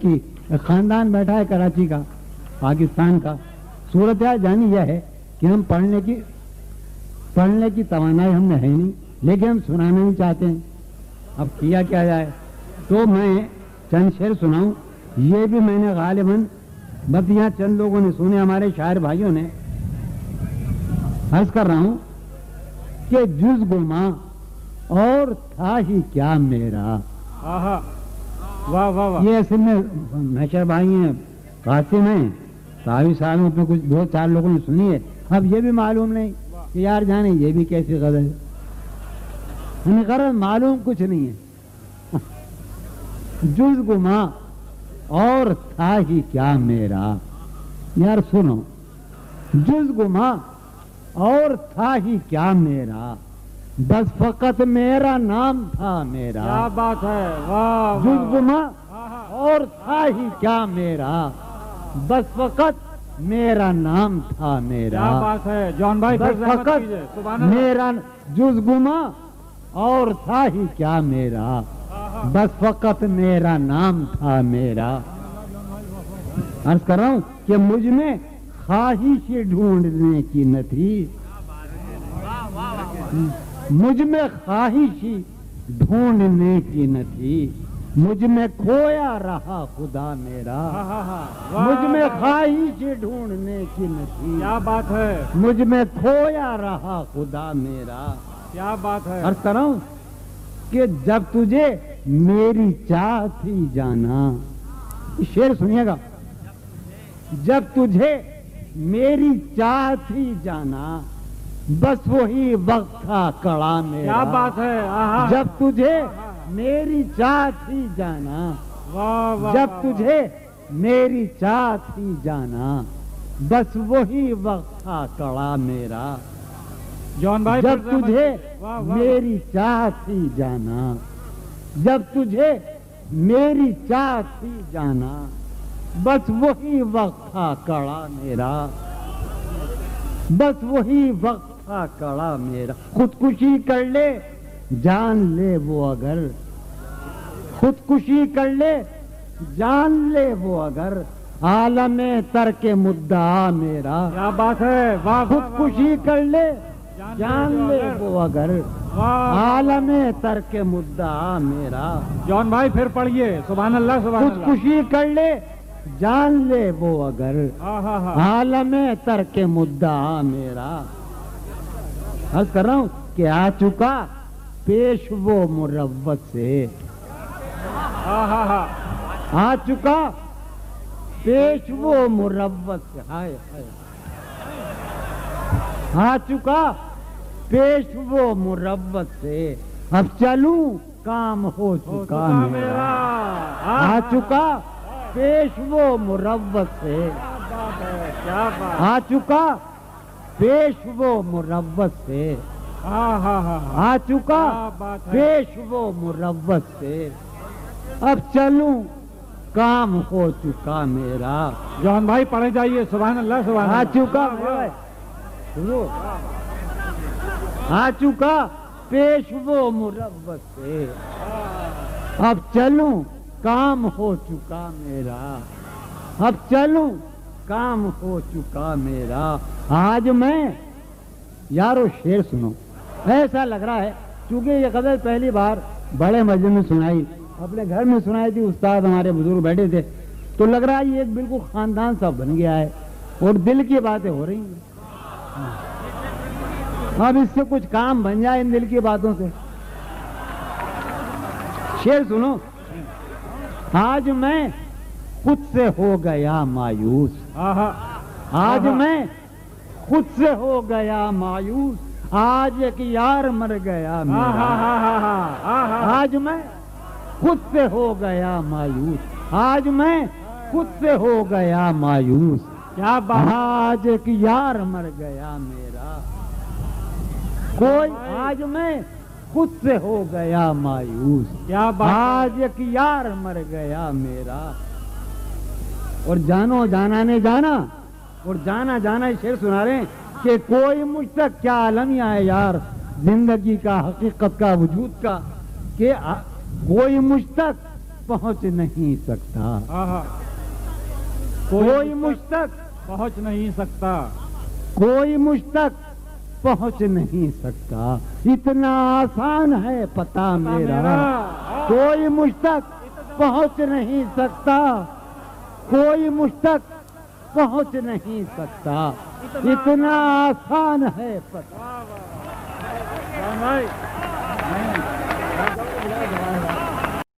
کی خاندان بیٹھا ہے کراچی کا، پاکستان کا۔ صورت جانی یہ ہے کہ ہم پڑھنے کی پڑھنے کی توانائی ہم نے ہے نہیں، لیکن ہم سنانا نہیں چاہتے ہیں۔ اب کیا کیا جائے؟ تو میں چند شعر سناؤں۔ یہ بھی میں نے غالباً بس یہاں چند لوگوں نے سنے، ہمارے شاعر بھائیوں نے۔ عرض کر رہا ہوں کہ جز گما اور تھا ہی کیا میرا۔ آہا۔ واہ واہ واہ۔ یہ اصل میں نشر بھائی ہیں، قاسم ہیں۔ کافی سالوں میں کچھ دو، چار لوگوں نے سنی ہے۔ اب یہ بھی معلوم نہیں کہ یار جانے یہ بھی کیسی غزل ہے۔ یعنی غرض معلوم کچھ نہیں ہے۔ جز گما، اور تھا ہی کیا میرا۔ یار سنو، جز گما، اور تھا ہی کیا میرا۔ بس فقط میرا نام تھا میرا۔ کیا بات ہے؟ واہ جز واہ۔ گما آہا اور تھا ہی کیا میرا۔ بس فقط میرا نام تھا میرا۔ کیا بات ہے؟ جان بھائی بس فقط میرا جز گما اور تھا ہی کیا میرا۔ آہا بس فقط میرا نام تھا میرا۔ عرض کر رہا ہوں کہ مجھ میں خواہش ڈھونڈنے کی نہ تھی۔ مجھ میں خواہش ڈھونڈنے کی نہ تھی۔ مجھ میں کھویا رہا خدا میرا۔ آہا ہا واہ مجھ میں واہ، خواہش ڈھونڈنے کی نہ تھی۔ کیا بات ہے؟ مجھ میں کھویا رہا خدا میرا۔ کیا بات ہے؟ رہا ہوں کہ جب تجھے میری چاہ تھی جانا شعر سنیے گا۔ جب تجھے میری چاہ تھی جانا بس وہی وقت تھا کڑا میرا۔ کیا بات ہے؟ جب تجھے میری چاہ تھی جانا۔ جب تجھے میری چاہ تھی جانا۔ بس وہی وقت تھا کڑا میرا۔ جان بھائی جب تجھے میری چاہ تھی جانا۔ جب تجھے میری چاہ تھی جانا۔ بس وہی وقت تھا کڑا میرا۔ بس وہی وقت کڑا میرا خودکشی کر لے جان لے وہ اگر۔ خودکشی کر لے جان لے وہ اگر۔ عالم تر کے مدعا میرا۔ کیا بات ہے؟ خودکشی کر لے جان لے وہ اگر۔ عالم تر کے مدعا میرا۔ جان بھائی پھر پڑھیے۔ سبحان اللہ سبحان اللہ۔ خودکشی کر لے جان لے وہ اگر۔ آہا ہا عالم تر کے مدعا میرا۔ عرض کر رہا ہوں کہ آ چکا پیش وہ مروت سے۔ آہا ہا آ چکا پیش وہ مروت سے۔ ہائے ہائے۔ آ چکا پیش وہ مروت سے۔ اب چلوں کام ہو چکا میرا۔ آ چکا پیش وہ مروت سے۔ آ چکا پیش وہ مروت سے۔ آہا ہا آ چکا۔ پیش وہ مروت سے۔ اب چلوں۔ کام ہو چکا میرا۔ جان بھائی پڑھے جائیے۔ سبحان اللہ سبحان آ چکا۔ سنو۔ آ چکا۔ پیش وہ مروت سے۔ اب چلوں۔ کام ہو چکا میرا۔ اب چلوں۔ کام ہو چکا میرا۔ آج میں یارو شیر سنو ایسا لگ رہا ہے چونکہ یہ غزل پہلی بار بڑے مسجد میں سنائی اپنے گھر میں سنائی تھی استاد ہمارے بزرگ بیٹھے تھے۔ تو لگ رہا ہے یہ ایک بالکل خاندان سا بن گیا ہے اور دل کی باتیں ہو رہی ہیں۔ اب اس سے کچھ کام بن جائے ان دل کی باتوں سے۔ شیر سنو۔ آج میں خود سے ہو گیا مایوس۔ آج۔ میں خود سے ہو گیا مایوس آج ایک یار مر گیا آہا میرا ہا ہا ہا آہا آج میں خود سے ہو گیا مایوس۔ آج میں خود سے ہو گیا مایوس۔ کیا آج ایک یار مر گیا میرا۔ کوئی آج میں خود سے ہو گیا مایوس۔ کیا آج ایک یار مر گیا میرا۔ اور جانو جانا نے جانا۔ اور جانا جانا یہ شعر سنا رہے ہیں کہ کوئی مجھ تک کیا عالمیہ ہے یار زندگی کا حقیقت کا وجود کا کہ کوئی مجھ تک پہنچ نہیں سکتا۔ کوئی مجھ تک پہنچ نہیں سکتا۔ کوئی مجھ تک پہنچ نہیں سکتا۔ اتنا آسان ہے پتا میرا۔ کوئی مجھ تک پہنچ نہیں سکتا۔ کوئی مجھ تک پہنچ نہیں سکتا۔ اتنا آسان ہے پتا